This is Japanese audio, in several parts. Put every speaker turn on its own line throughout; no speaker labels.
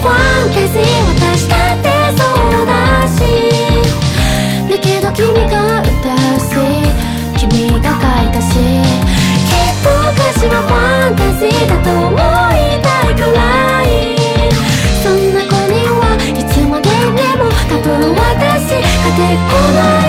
ファンタジー私だってそうだしだけど君が歌うし君が書いたしきっと歌はファンタジーだと思いたいくらい。そんな子にはいつまででも多分私
がでこない。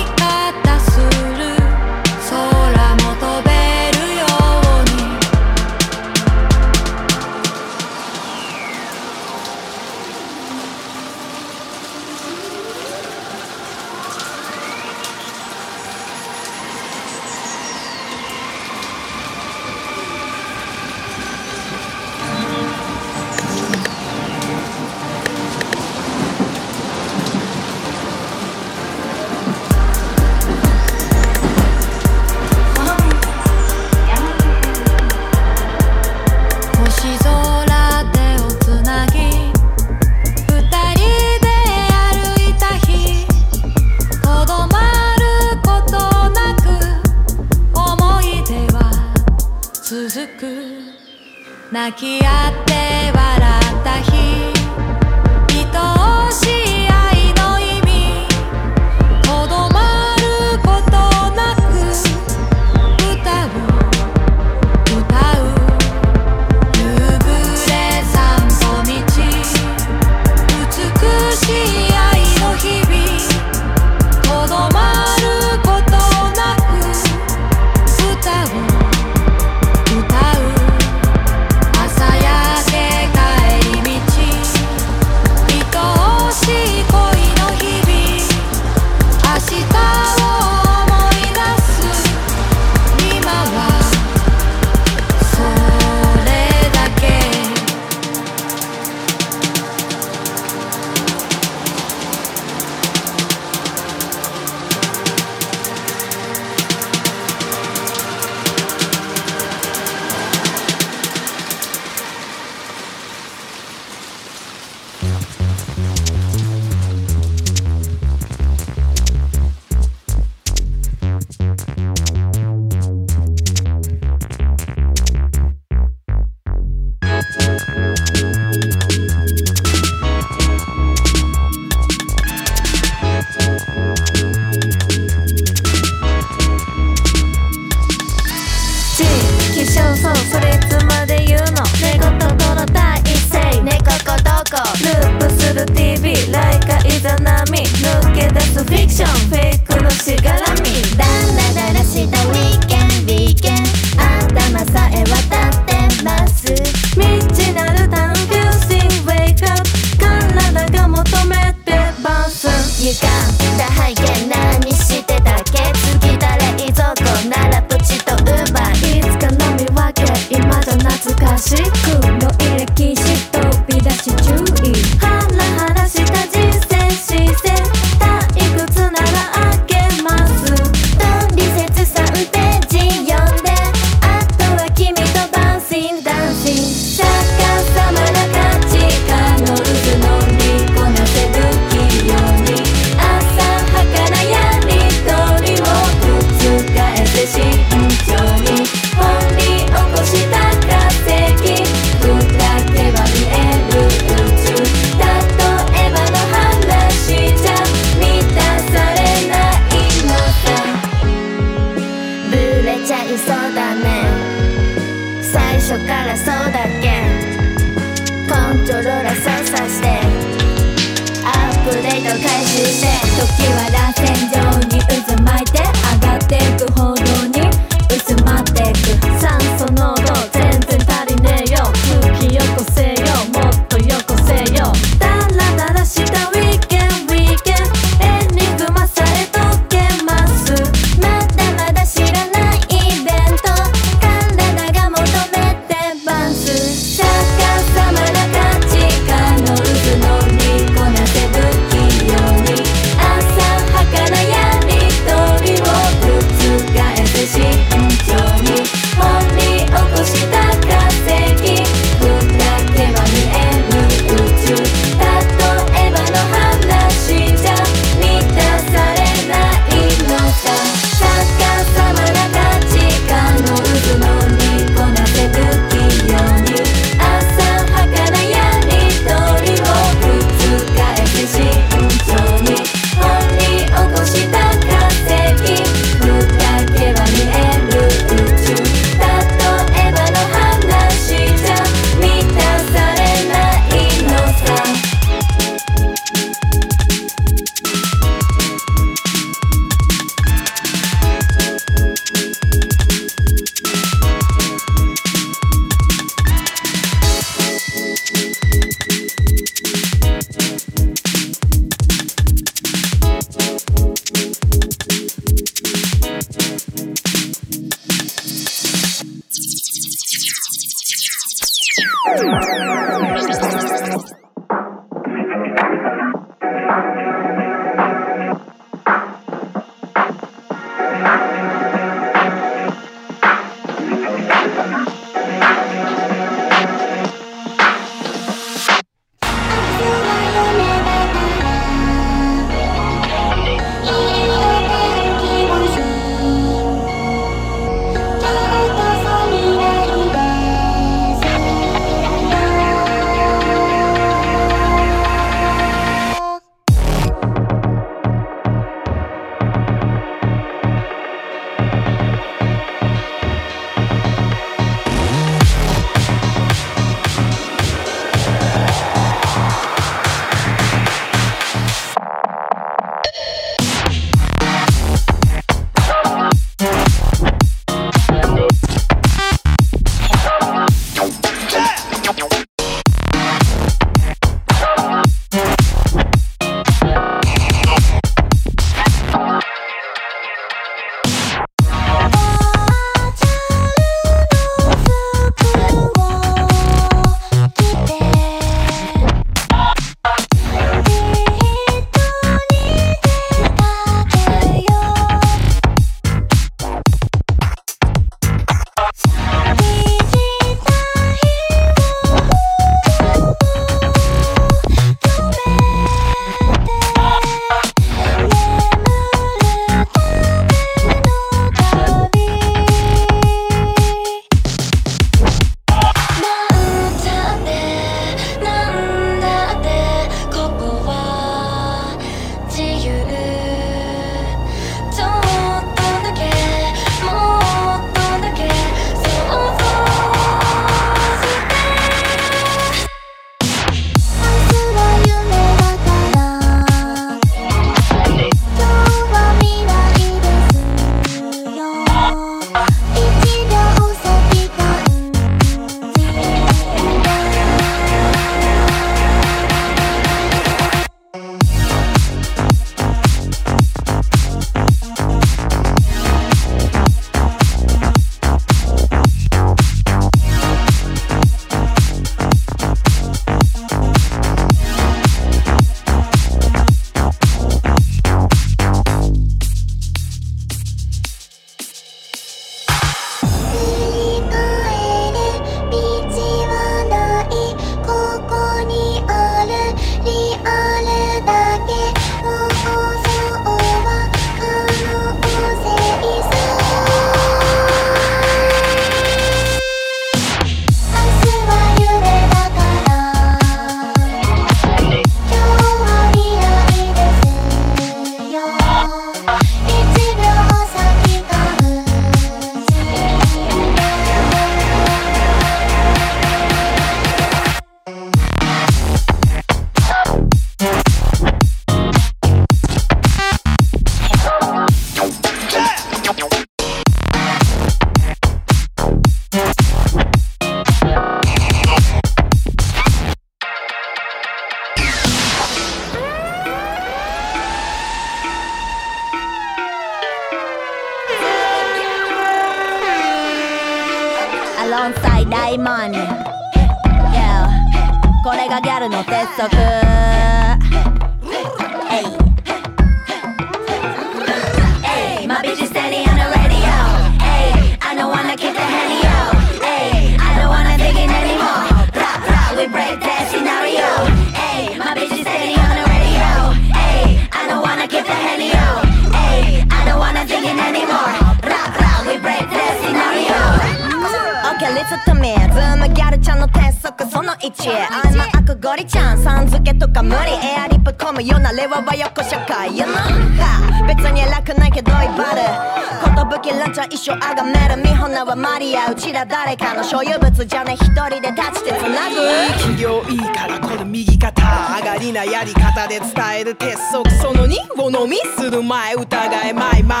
所
有物じゃね一人で立ちてつなぐ
企業いいからこの右肩上がりなやり方で伝える鉄則その2を飲みする前疑えマイマイ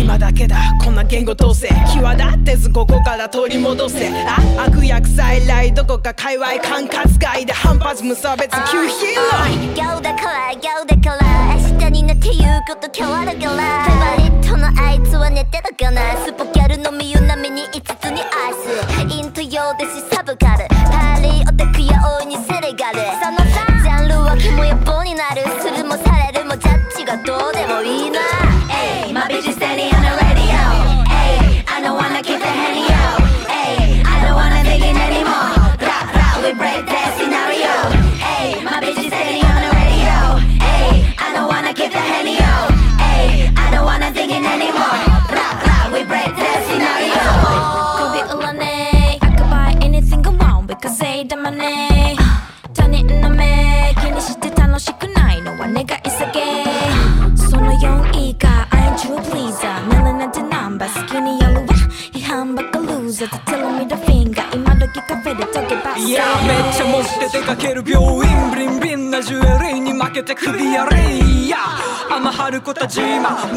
今だけだこんな言語統制際立ってずここから取り戻せあ悪役再来どこか界隈管轄外で反発無差別急ヒーロー
마.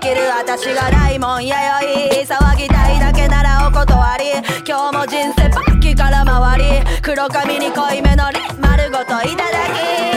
切る私がな
い
もん
やよい騒ぎたいだけならお断り。今日も人生バッキから回り黒髪に濃いめのり丸ごといただき。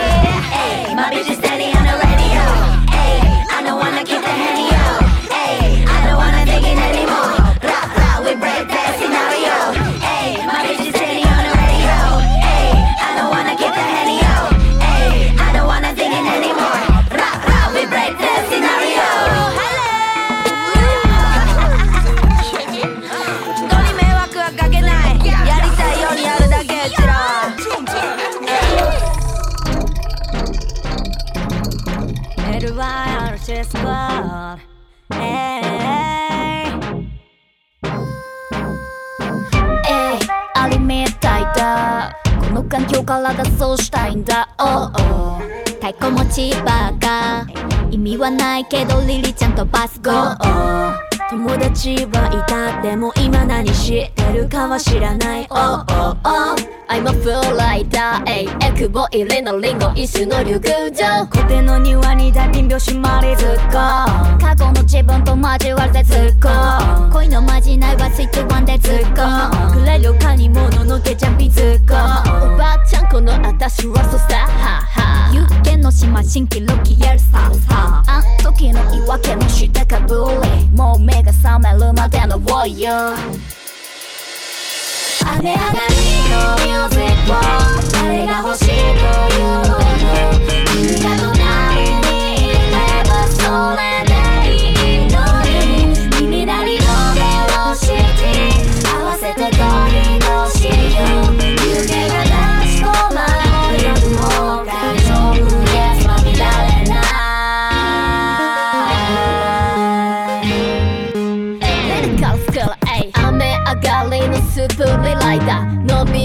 したいんだ？Oh oh 太鼓持ちバカ意味はないけどリリちゃんとバスゴー。
友達はいた。でも今何し？てるかは知らない。Oh oh oh
I'm a fool like that えエクボ入れのリンゴ椅子の竜宮城
コテの庭に大貧乏しまりずっこ。
過去の自分と交わる絶好恋のまじないはスイッチワンで絶好
くれるかにものけちゃんびずっこ。
おばあちゃんこのあたしはそさ。はは。ゆっーユッケの島新規ロキやるさあん時の言い訳もしたかぶりもう目が覚めるまでの Warrior
雨上がりの誰が欲しいというのよ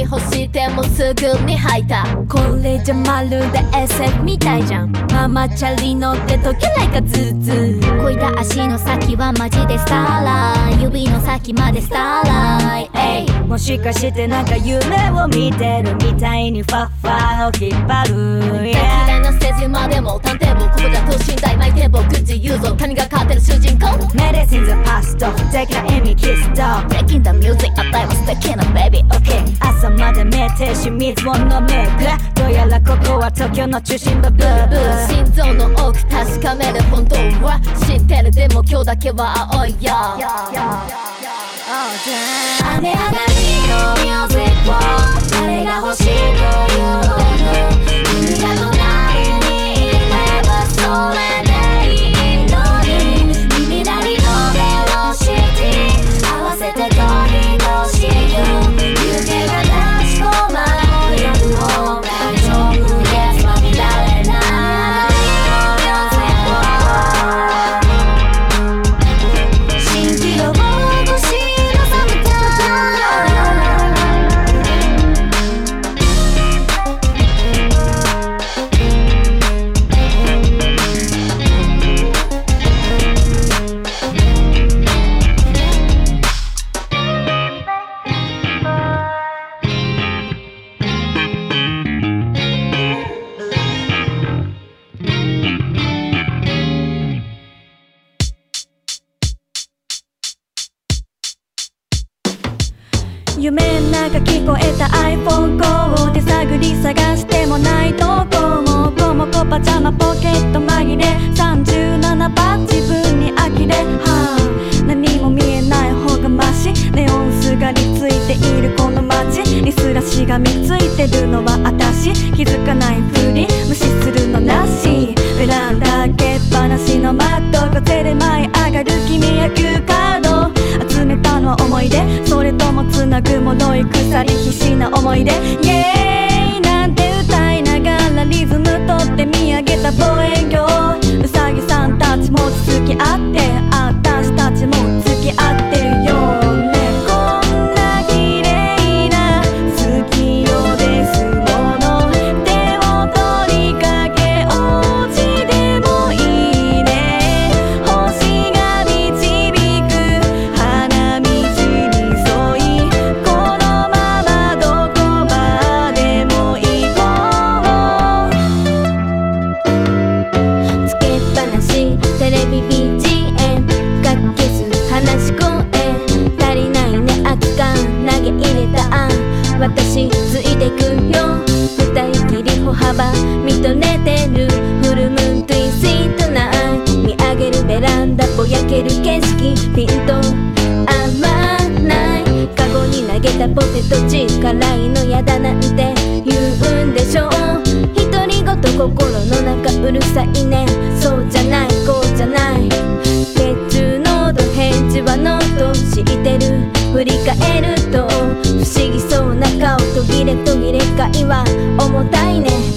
ー
飲み干してもすぐに吐いたこれじゃまるで SF みたいじゃん。ママチャリ乗って溶けないかズーズーこいだ足の先はマジでスターライ指の先までスターライエイ
もしかしてなんか夢を見てるみたいにファッファーを引っ張る、
嫌いなステージまでも探偵簿ここじゃ等身大巻いて僕自由ぞ谷が勝ってる主人公
メディシンズパスト。でかい意味キスと
Breaking the music あたいは素敵な baby OK
朝まで目停止水を飲めくどうやらここは東京の中心部ブーブー
心臓の奥確かめる本当は。知ってるでも今日だけは青いよ。雨上がりのミュージックを。誰が欲しいという
ん中聞こえた iPhone コーで探り探してもないとこもこもこパジャマポケット紛れ37番自分に呆れはあ何も見えない方がマシネオンすがりついているこの街にすらしがみついてるのは私。気づかないふり無視するのなし。ベランダ開けっぱなしのマット風で舞い上がる。君野球カードの思い出。それともつなぐものい鎖必死な思い出。イエーイなんて歌いながらリズムとって見上げた望遠鏡。
投げたポテトチ辛いのやだなんて言うんでしょう。独り言心の中うるさいね。そうじゃないこうじゃない。鉄柱のド返事はノート知ってる。振り返ると不思議そうな顔途切れ途切れ会話。重たいね。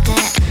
中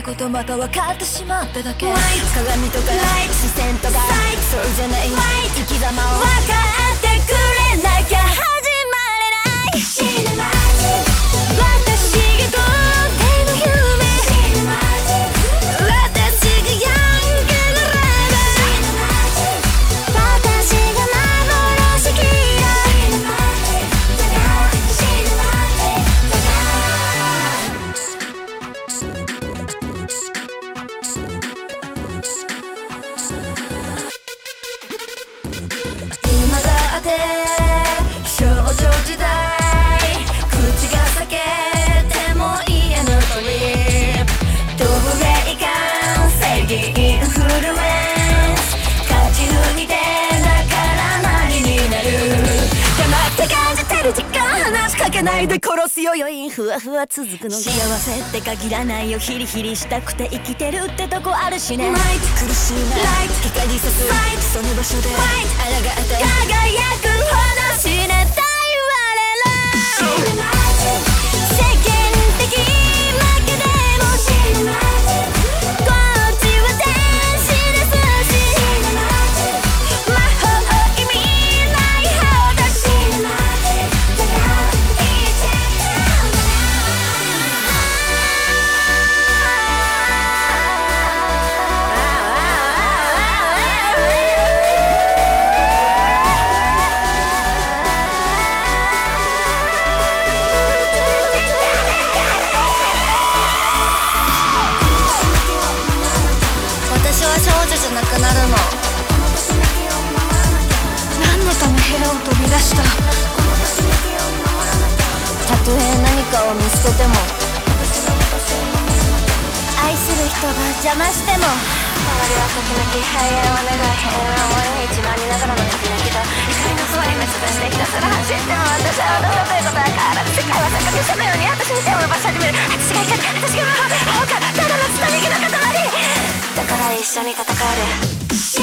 ってことまた
分って限らないよ。ヒリヒリしたくて生きてるってとこあるしね。苦しいな光さす。その場所で抗って輝を見捨てても愛する人が邪魔しても周りは時々肺炎を願い平和を終わりに一番にながらの時々と光のそばに滅亡してひたすら走っても私は踊るということは変わらず世界は逆手のように私に手を伸ばし始める私が怒る私が魔法かただのつたみきの塊だから一緒に戦える。ここでし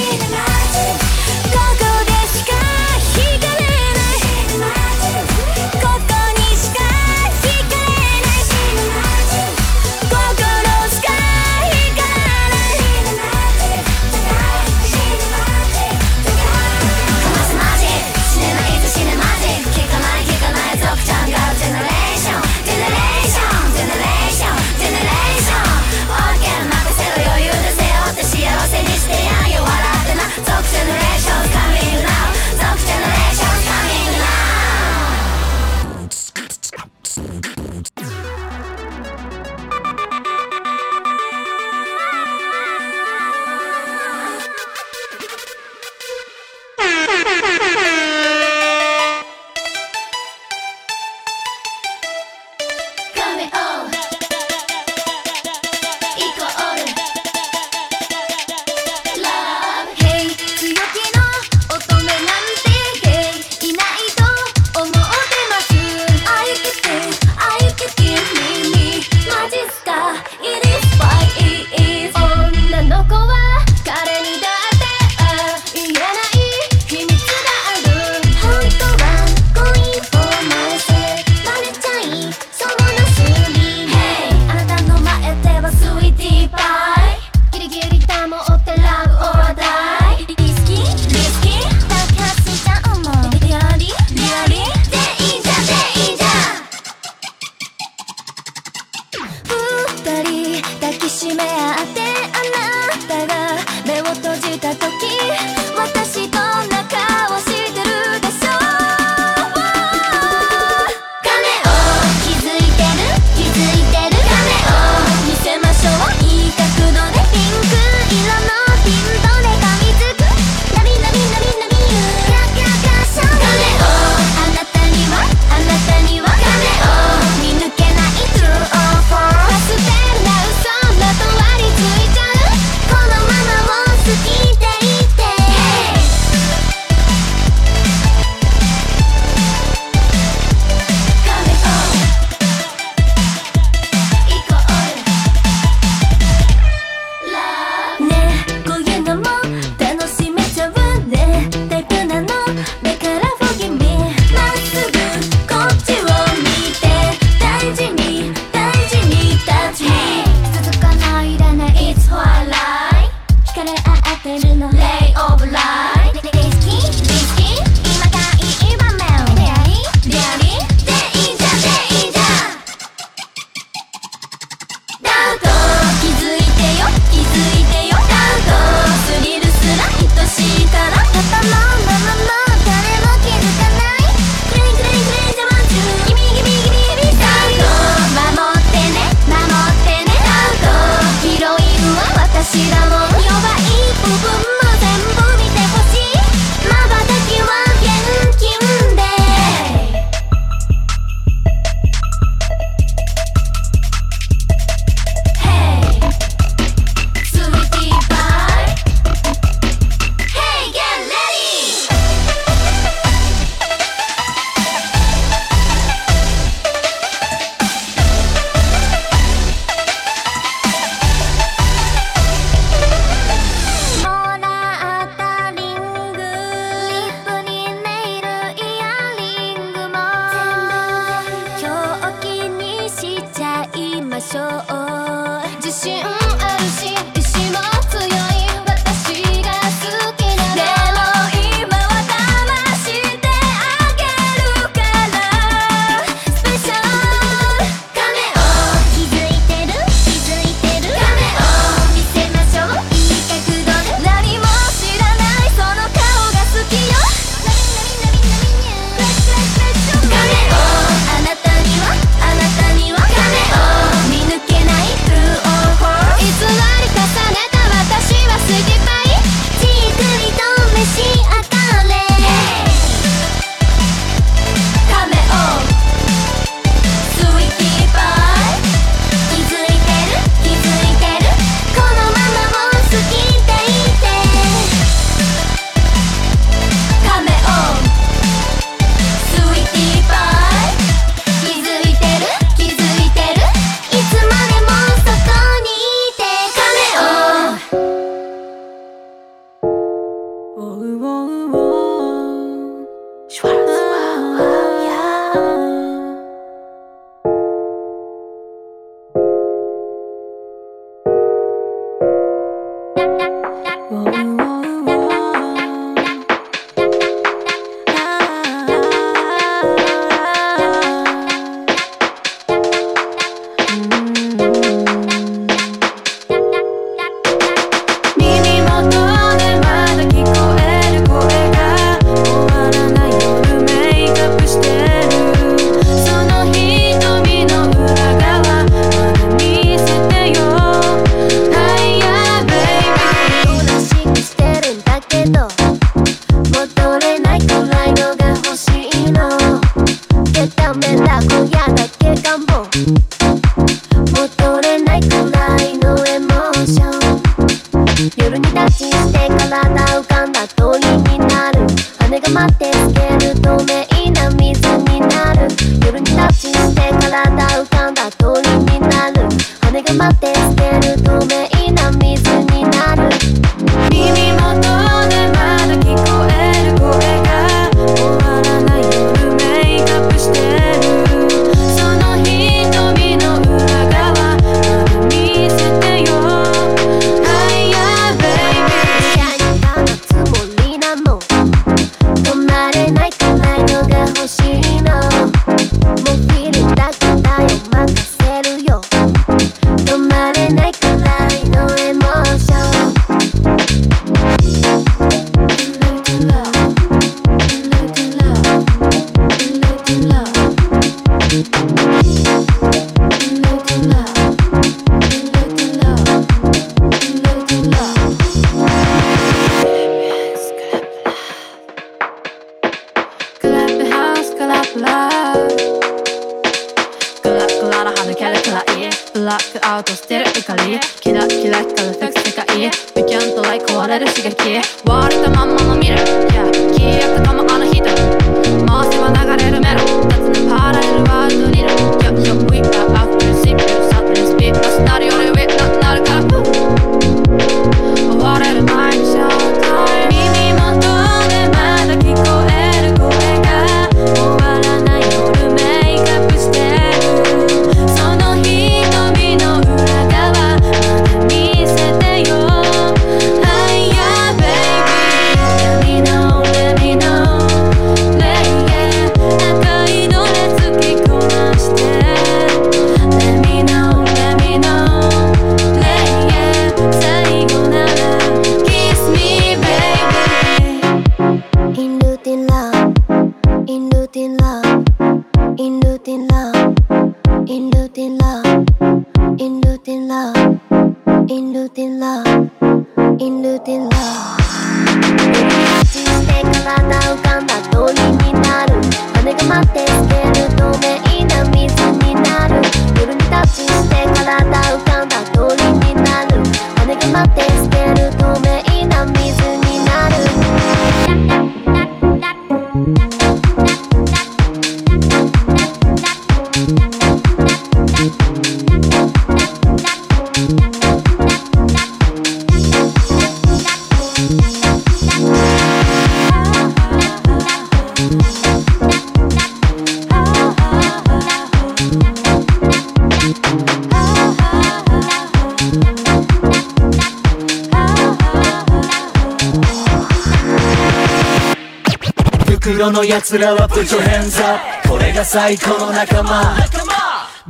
の
奴らは Put your hands up これが最高の仲間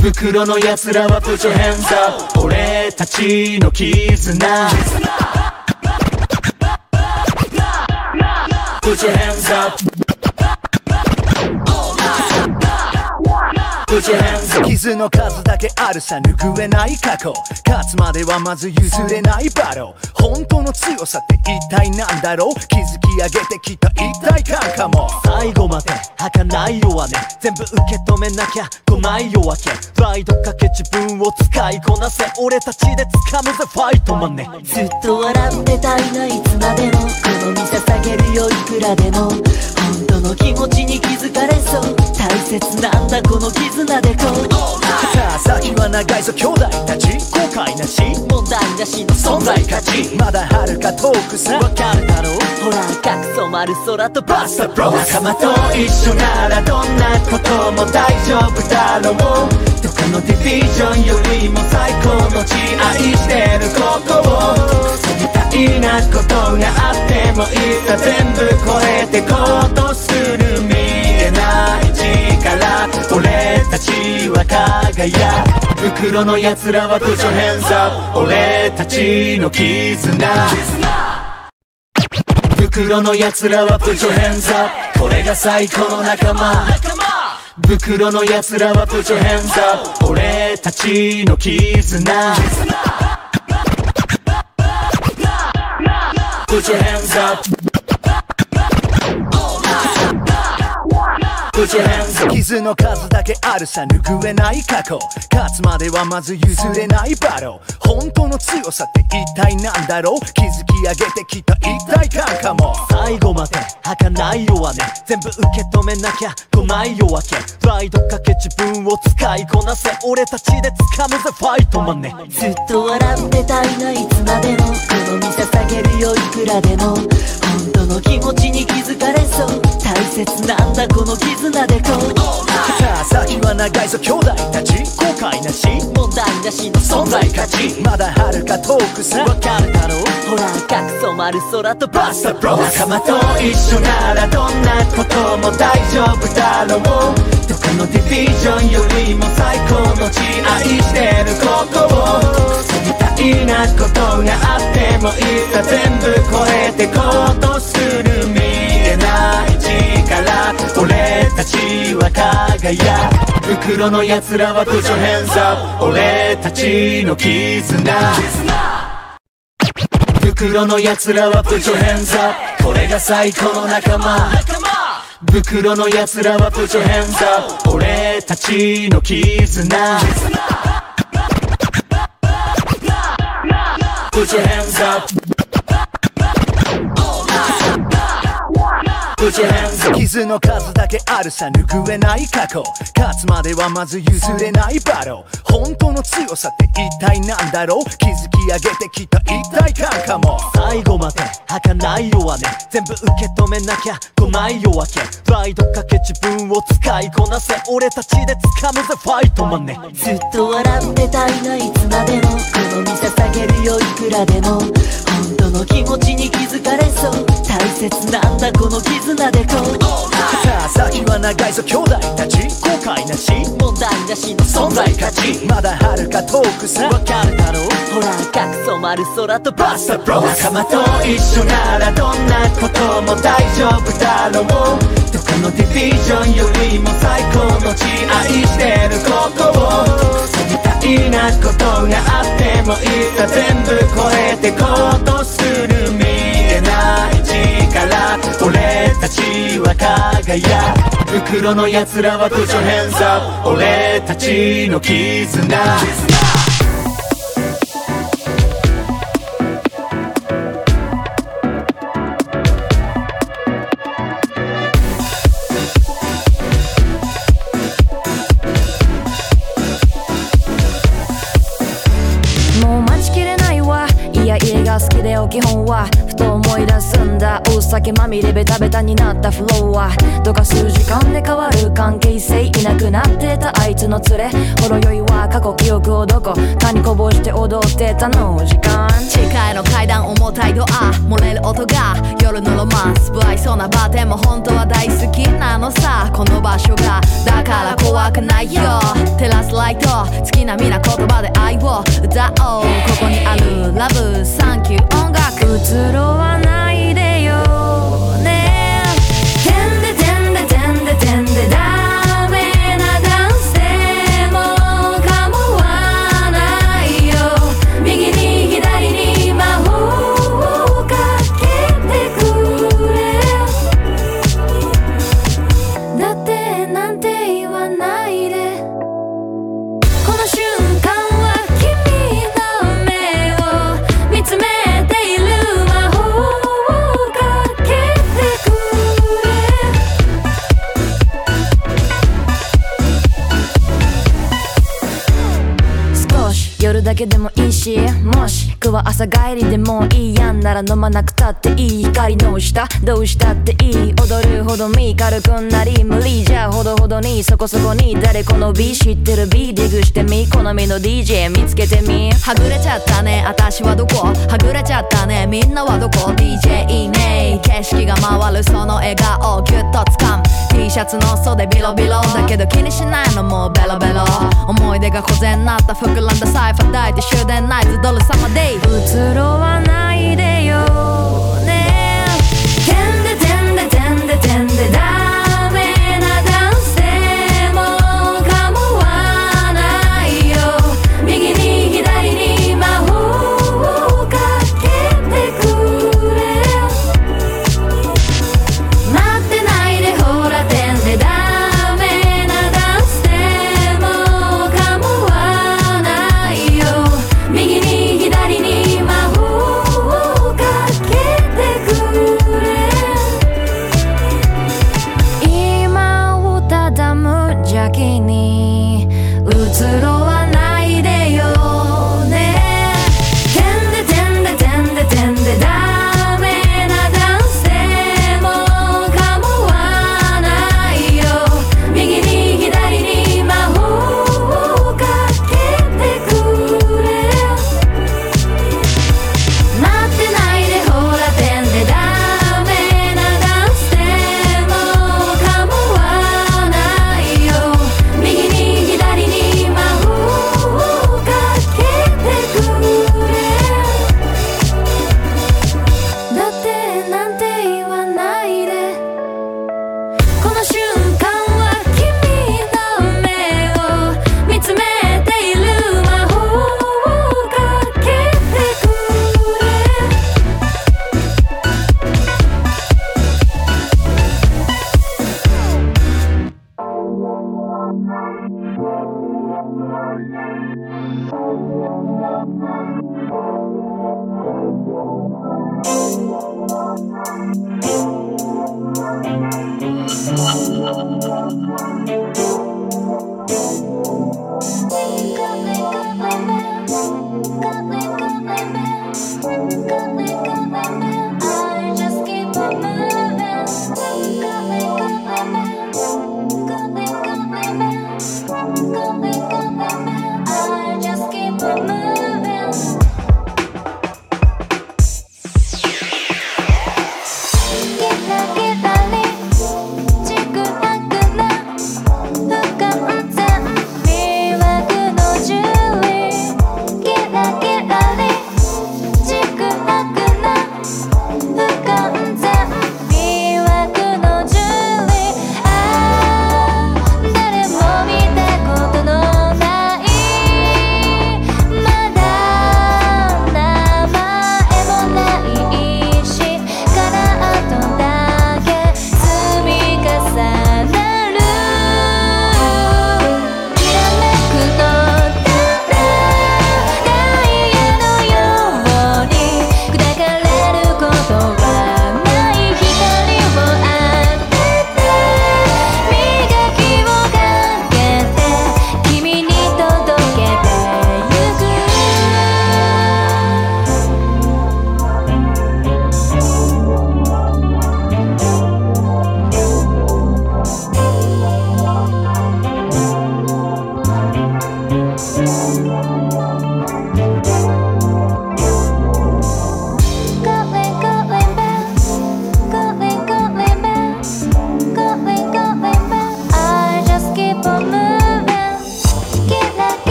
袋の奴らは Put your hands up 俺たちの絆 Put your hands up
傷の数だけあるさ拭えない過去。勝つまではまず譲れないバロー。本当の強さって一体なんだろう築き上げてきた一体感かも
最後まで儚い弱音全部受け止めなきゃ来ない夜明けプライドかけ自分を使いこなせ俺たちで掴むぜファイトマネ
ずっと笑ってたいないつまでもこの身捧げるよいくらでも本当の気持ちに気づかれそう大切なんだこの絆でこう
さあ先は長いぞ兄弟たち後悔なし
問題なしの存在価値
まだ遥か遠くさ
わかるだろうほら赤く染まる空とバスタブロ
仲間と一緒ならどんなことも大丈夫だろうどっかのディビジョンよりも最高の地愛してることをみたいなことがあってもいざ全部超えていこうとする見えおれたちは輝く。袋のやつらは部署変されたちの絆。袋の奴らは部署変さこれが最高の仲間。袋の奴らは部署変さ俺たちの絆。部署変さ
傷の数だけあるさ拭えない過去。勝つまではまず譲れないバロー。本当の強さって一体なんだろう？築き上げてきた一体感かも。
最後まで儚い弱音。全部受け止めなきゃ来ない夜明けプライドかけ自分を使いこなせ。俺たちで掴むぜファイトマンね。
ずっと笑ってたいないつまでもこの身捧げるよいくらでも。本当の気持ちに気づかれそう。大切なんだこの絆。でこう
先は長いぞ兄弟たち後悔なし
問題なしの存在価値
まだ遥か遠くさ
わかるだろうほら赤く染まる空とバスタブロー
仲間と一緒ならどんなことも大丈夫だろうどこのディビジョンよりも最高の地愛してるここをみたいなことがあってもいざ全部超えてこうとする見えない力俺たちは輝く。袋のやつらはプジョヘンさ俺たちの絆。袋のやつらはプジョヘンさこれが最高の仲間。袋のやつらはプジョヘンさ俺たちの絆。プチョヘンズ
傷の数だけあるさ拭えない過去勝つまではまず譲れないバロー本当の強さって一体なんだろう築き上げてきた一体感かも
最後まで儚い弱音全部受け止めなきゃ来ない夜明けプライドかけ自分を使いこなせ俺たちで掴むぜファイトマンね
ずっと笑ってたいないつまでもこの身捧げるよいくらでも本当の気持ちに気づかれそう大切なんだこの傷絆でこう
さあ先は長いぞ兄弟たち後悔なし
問題なしの存在価値
まだ遥か遠くさ
わかるだろう。
ほら赤く染まる空とバスタブロー
仲間と一緒ならどんなことも大丈夫だろう。どこのディビジョンよりも最高の地愛してるここをみたいなことがあってもいざ全部超えてこうとする。俺たちは輝く。袋の奴らはど書偏差さ俺たちの絆
絆。酒まみれベタベタになったフローはとか数時間で変わる関係性いなくなってたあいつの連れほろ酔いは過去記憶をどこかにこぼして踊ってたの時間
地下への階段重たいドア漏れる音が夜のロマンス不愛想なバーテンも本当は大好きなのさこの場所がだから怖くないよ照らすライト好きな皆言葉で愛を歌おうここにあるラブサンキュー音楽
移ろわないだけでもいいしもしくは朝帰りでもいいやんなら飲まなくたっていい光の下。どうしたっていい踊るほど身軽くなり無理じゃほどほどにそこそこに誰この B 知ってる B ディグしてみ。好みの DJ 見つけてみ。
はぐれちゃったね。私はどこ？はぐれちゃったね。みんなはどこ？DJ いいね景色が回るその笑顔ギュッと掴む T シャツの袖ビロビロ。だけど気にしないのもうベロベロ。思い出が小銭なった。膨らんだサイファー。抱いて終電ナイズドル様デイ
移ろわない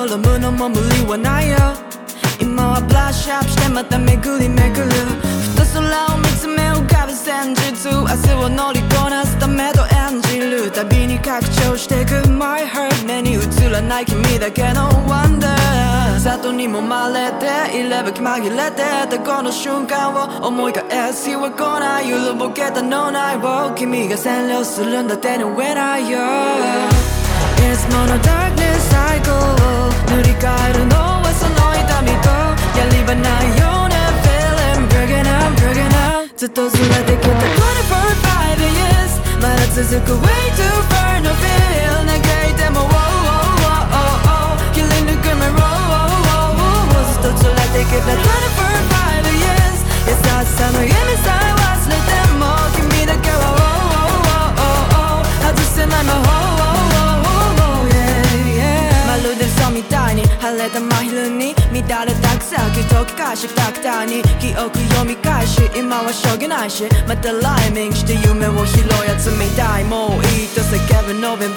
まどろむのも無理はないよ今はブラッシュアップしてまた巡り巡るふと空を見つめ浮かぶ戦術明日を乗りこなすためと演じる旅に拡張してく My heart 目に映らない君だけの Wonder 里にもまれていれば気紛れてたこの瞬間を思い返す日は来ない揺るぼけた脳内を君が占領するんだ手の上ないよ いつもの darkness cycle を塗り替えるのはその痛みとやり場ないような feeling Breaking up, breaking up ずっとずれてきた24 5 years まだ続く way too far no feel 草木解き返しタクターに記憶読み返し今はしょうがないしまたライミングして夢を拾うやつみたいもういいと叫ぶ November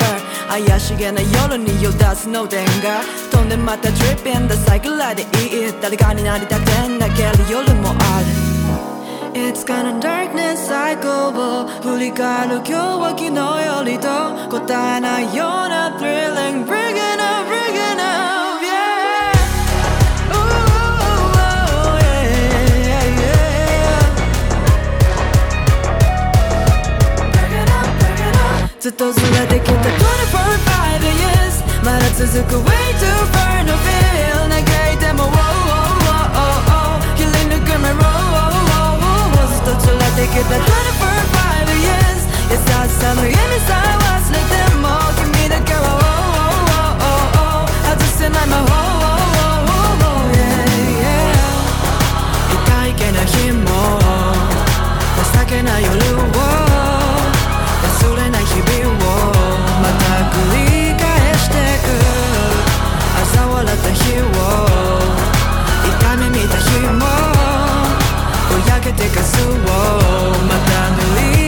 怪しげな夜に夜出すの電が飛んでまた Dripping だサイクルでいい誰かになりたくて泣ける夜もある It's kind of darkness cycle を振り返る今日は昨日よりと答えないような thrilling ずっとずれてきた24 5 years まだ続く way too far no feel 嘆いても oh, oh, oh, oh, oh 切り抜け me roll, oh, oh, oh ずっとずれてきた24 5 years 優しさの意味さえ忘れても君だけは oh, oh, oh, oh, oh 外せない魔法 oh, oh, oh, yeah, yeah 痛いけな日も情けない夜を忘れない日々 をまた繰り返してく。朝笑った日を痛み見た日もぼやけてかすをまた塗り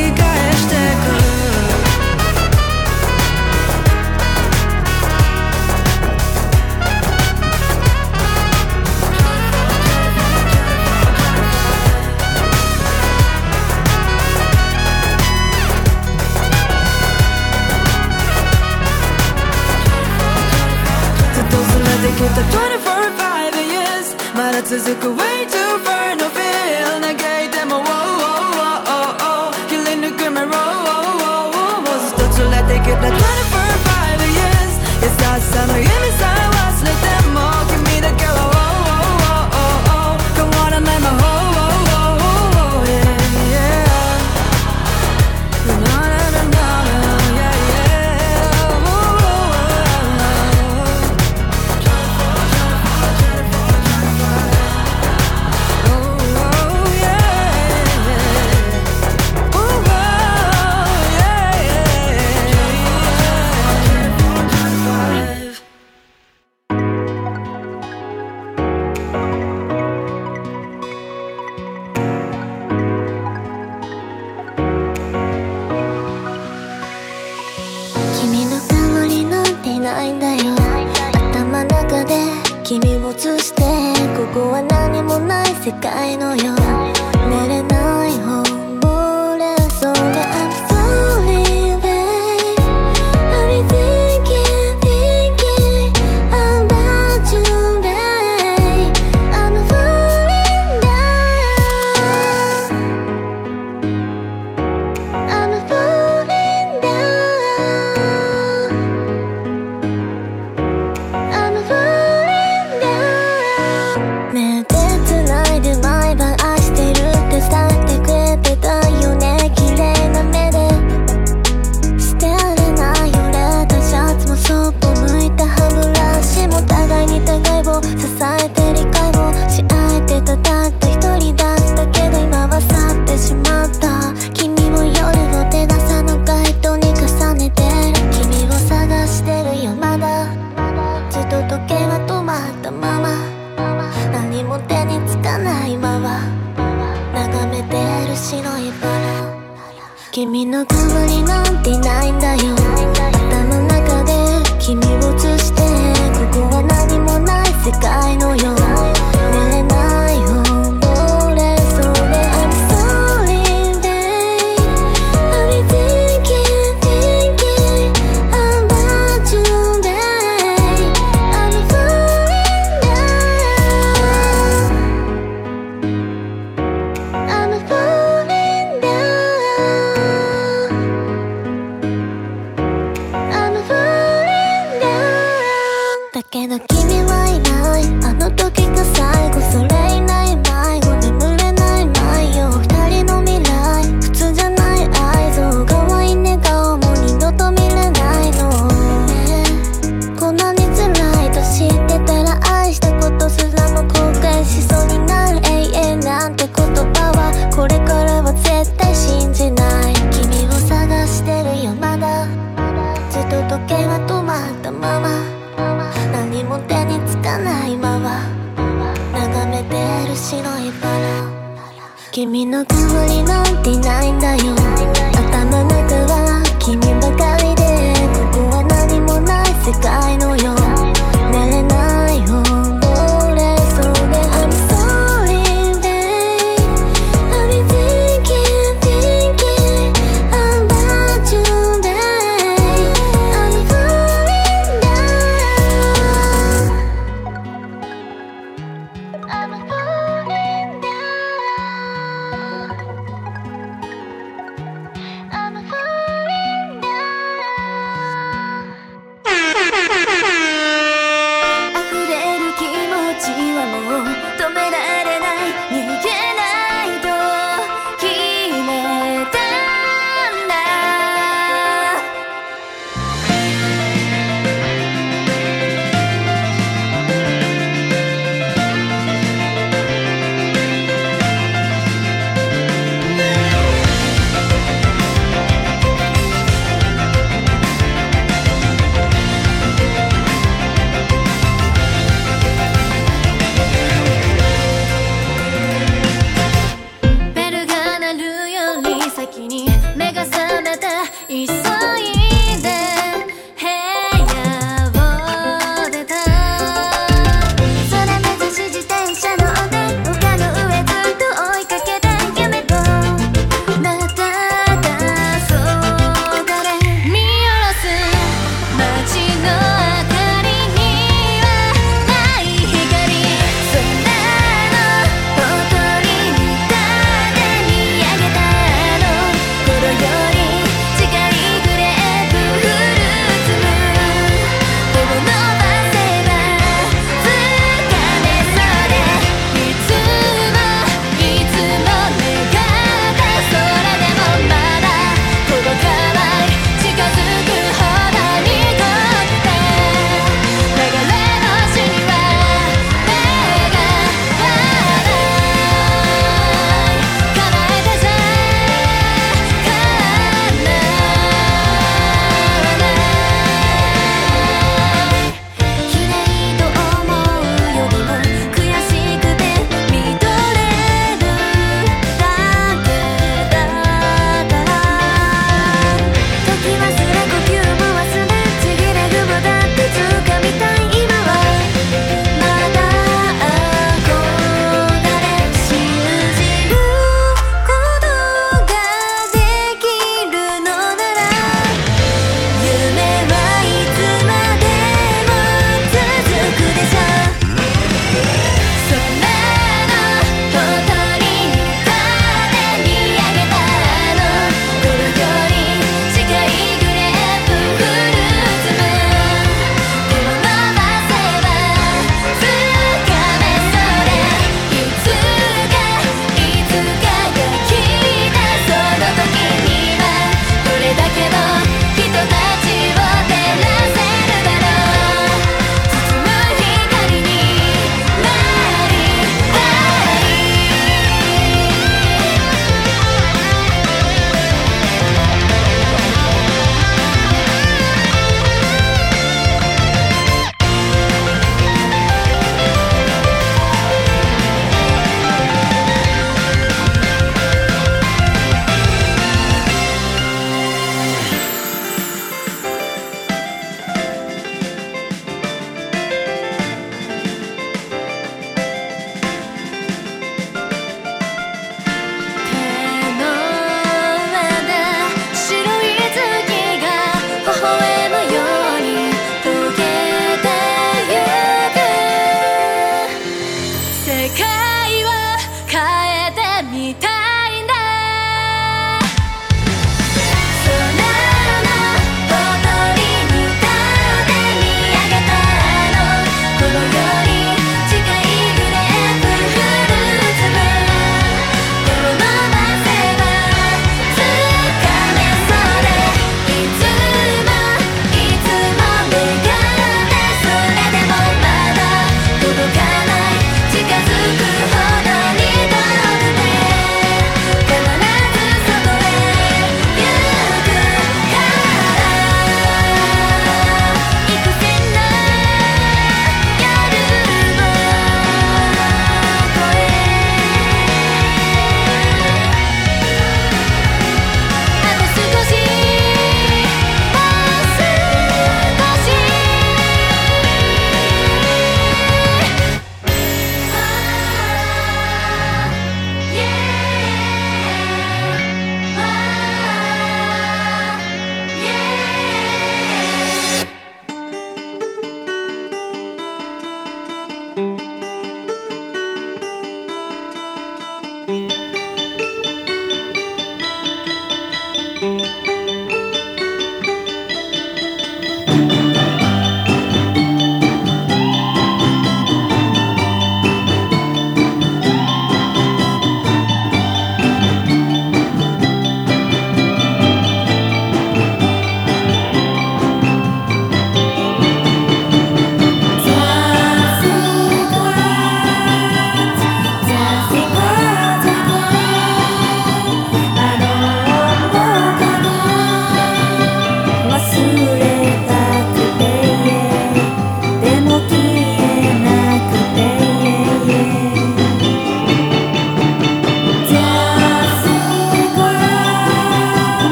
た24 5 years まだ続く way